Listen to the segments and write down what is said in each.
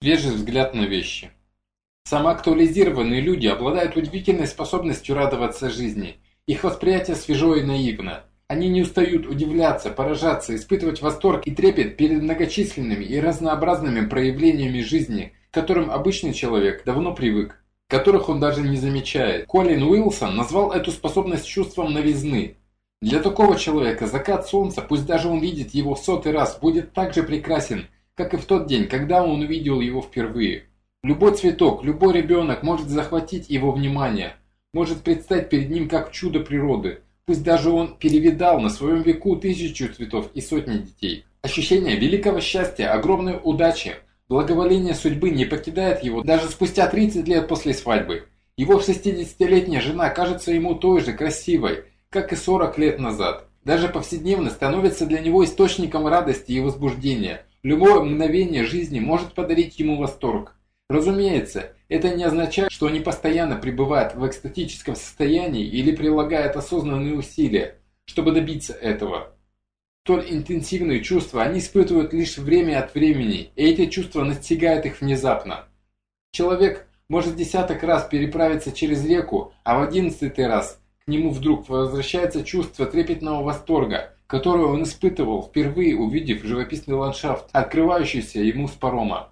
Свежий взгляд на вещи. Самоактуализированные люди обладают удивительной способностью радоваться жизни. Их восприятие свежо и наивно. Они не устают удивляться, поражаться, испытывать восторг и трепет перед многочисленными и разнообразными проявлениями жизни, к которым обычный человек давно привык, которых он даже не замечает. Колин Уилсон назвал эту способность чувством новизны. Для такого человека закат солнца, пусть даже он видит его в сотый раз, будет так же прекрасен, как и в тот день, когда он увидел его впервые. Любой цветок, любой ребенок может захватить его внимание, может предстать перед ним как чудо природы, пусть даже он перевидал на своем веку тысячу цветов и сотни детей. Ощущение великого счастья, огромной удачи, благоволение судьбы не покидает его даже спустя 30 лет после свадьбы. Его 60-летняя жена кажется ему той же красивой, как и 40 лет назад. Даже повседневно становится для него источником радости и возбуждения – Любое мгновение жизни может подарить ему восторг. Разумеется, это не означает, что они постоянно пребывают в экстатическом состоянии или прилагают осознанные усилия, чтобы добиться этого. Столь интенсивные чувства они испытывают лишь время от времени, и эти чувства настигают их внезапно. Человек может десяток раз переправиться через реку, а в одиннадцатый раз к нему вдруг возвращается чувство трепетного восторга – которую он испытывал, впервые увидев живописный ландшафт, открывающийся ему с парома.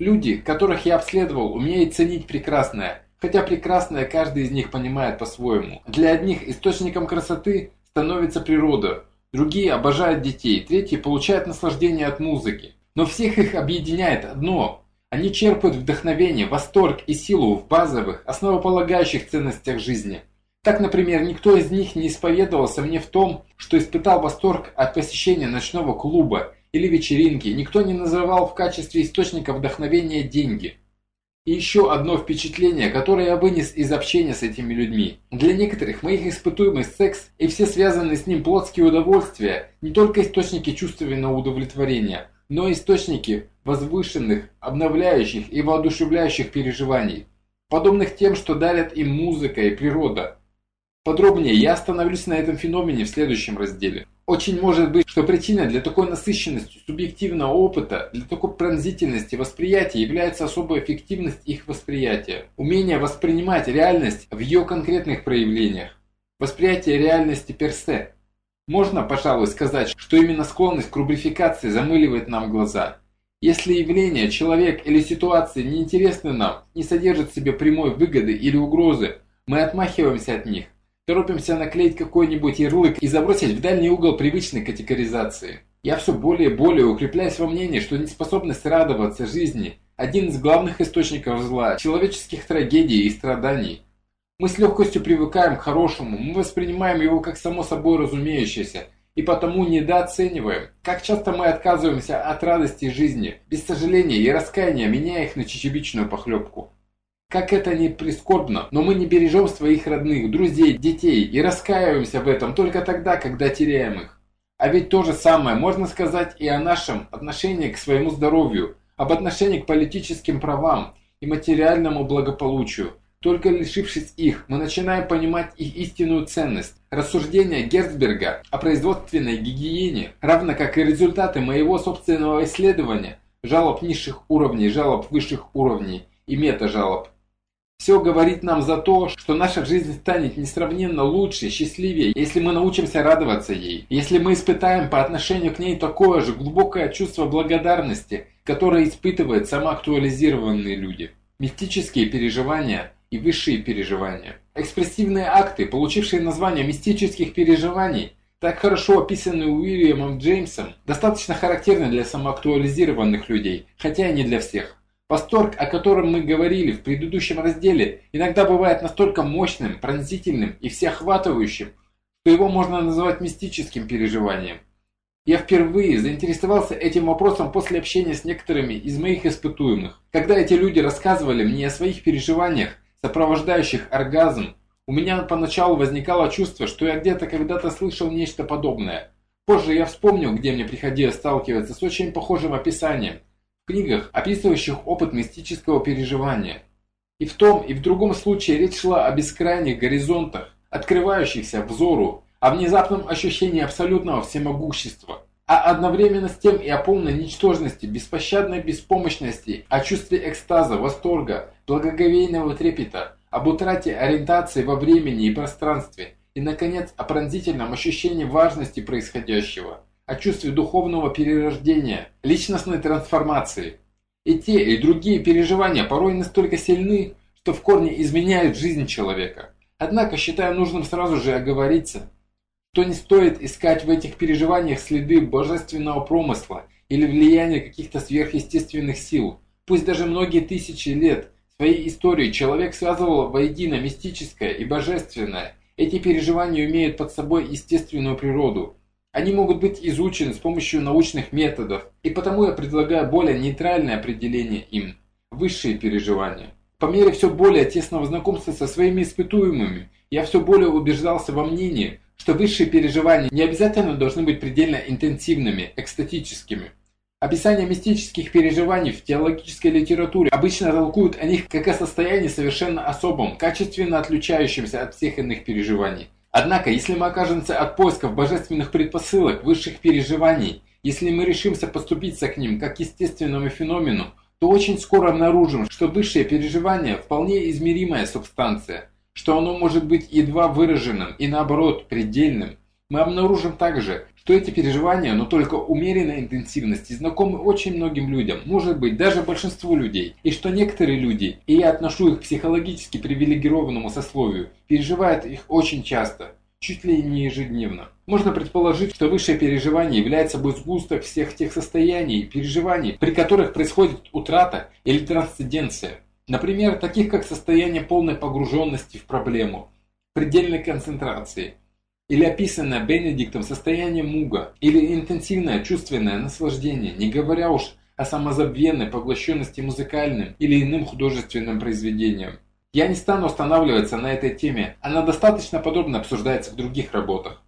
Люди, которых я обследовал, умеют ценить прекрасное, хотя прекрасное каждый из них понимает по-своему. Для одних источником красоты становится природа, другие обожают детей, третьи получают наслаждение от музыки. Но всех их объединяет одно – они черпают вдохновение, восторг и силу в базовых, основополагающих ценностях жизни – так, например, никто из них не исповедовался мне в том, что испытал восторг от посещения ночного клуба или вечеринки, никто не называл в качестве источника вдохновения деньги. И еще одно впечатление, которое я вынес из общения с этими людьми. Для некоторых моих испытуемый секс и все связанные с ним плотские удовольствия не только источники чувственного удовлетворения, но и источники возвышенных, обновляющих и воодушевляющих переживаний, подобных тем, что дарят им музыка и природа. Подробнее я остановлюсь на этом феномене в следующем разделе. Очень может быть, что причиной для такой насыщенности субъективного опыта, для такой пронзительности восприятия является особая эффективность их восприятия. Умение воспринимать реальность в ее конкретных проявлениях. Восприятие реальности персе. Можно, пожалуй, сказать, что именно склонность к рубрификации замыливает нам глаза. Если явление, человек или ситуация неинтересны нам, не содержат в себе прямой выгоды или угрозы, мы отмахиваемся от них торопимся наклеить какой-нибудь ярлык и забросить в дальний угол привычной категоризации. Я все более и более укрепляюсь во мнении, что неспособность радоваться жизни – один из главных источников зла, человеческих трагедий и страданий. Мы с легкостью привыкаем к хорошему, мы воспринимаем его как само собой разумеющееся, и потому недооцениваем, как часто мы отказываемся от радости жизни, без сожаления и раскаяния, меняя их на чечевичную похлебку. Как это ни прискорбно, но мы не бережем своих родных, друзей, детей и раскаиваемся в этом только тогда, когда теряем их. А ведь то же самое можно сказать и о нашем отношении к своему здоровью, об отношении к политическим правам и материальному благополучию. Только лишившись их, мы начинаем понимать их истинную ценность. Рассуждения Герцберга о производственной гигиене, равно как и результаты моего собственного исследования, жалоб низших уровней, жалоб высших уровней и мета-жалоб, все говорит нам за то, что наша жизнь станет несравненно лучше, счастливее, если мы научимся радоваться ей. Если мы испытаем по отношению к ней такое же глубокое чувство благодарности, которое испытывают самоактуализированные люди. Мистические переживания и высшие переживания. Экспрессивные акты, получившие название мистических переживаний, так хорошо описанные Уильямом Джеймсом, достаточно характерны для самоактуализированных людей, хотя и не для всех. Восторг, о котором мы говорили в предыдущем разделе, иногда бывает настолько мощным, пронзительным и всеохватывающим, что его можно назвать мистическим переживанием. Я впервые заинтересовался этим вопросом после общения с некоторыми из моих испытуемых. Когда эти люди рассказывали мне о своих переживаниях, сопровождающих оргазм, у меня поначалу возникало чувство, что я где-то когда-то слышал нечто подобное. Позже я вспомнил, где мне приходилось сталкиваться с очень похожим описанием, книгах, описывающих опыт мистического переживания. И в том, и в другом случае речь шла о бескрайних горизонтах, открывающихся взору, о внезапном ощущении абсолютного всемогущества. а одновременно с тем и о полной ничтожности, беспощадной беспомощности, о чувстве экстаза, восторга, благоговейного трепета, об утрате ориентации во времени и пространстве, и, наконец, о пронзительном ощущении важности происходящего, о чувстве духовного перерождения, личностной трансформации. И те, и другие переживания порой настолько сильны, что в корне изменяют жизнь человека. Однако считаю нужным сразу же оговориться – то не стоит искать в этих переживаниях следы божественного промысла или влияния каких-то сверхъестественных сил. Пусть даже многие тысячи лет своей истории человек связывал воедино мистическое и божественное. Эти переживания имеют под собой естественную природу. Они могут быть изучены с помощью научных методов, и потому я предлагаю более нейтральное определение им – высшие переживания. По мере все более тесного знакомства со своими испытуемыми, я все более убеждался во мнении, что высшие переживания не обязательно должны быть предельно интенсивными, экстатическими. Описание мистических переживаний в теологической литературе обычно толкуют о них как о состоянии совершенно особом, качественно отличающемся от всех иных переживаний. Однако, если мы окажемся от поисков божественных предпосылок, высших переживаний, если мы решимся поступиться к ним как к естественному феномену, то очень скоро обнаружим, что высшие переживания – вполне измеримая субстанция – что оно может быть едва выраженным и наоборот предельным. Мы обнаружим также, что эти переживания, но только умеренной интенсивности, знакомы очень многим людям, может быть даже большинству людей, и что некоторые люди, и я отношу их к психологически привилегированному сословию, переживают их очень часто, чуть ли не ежедневно. Можно предположить, что высшее переживание является собой сгусток всех тех состояний и переживаний, при которых происходит утрата или трансценденция. Например, таких как состояние полной погруженности в проблему, предельной концентрации, или описанное Бенедиктом состояние муга, или интенсивное чувственное наслаждение, не говоря уж о самозабвенной поглощенности музыкальным или иным художественным произведением. Я не стану останавливаться на этой теме, она достаточно подробно обсуждается в других работах.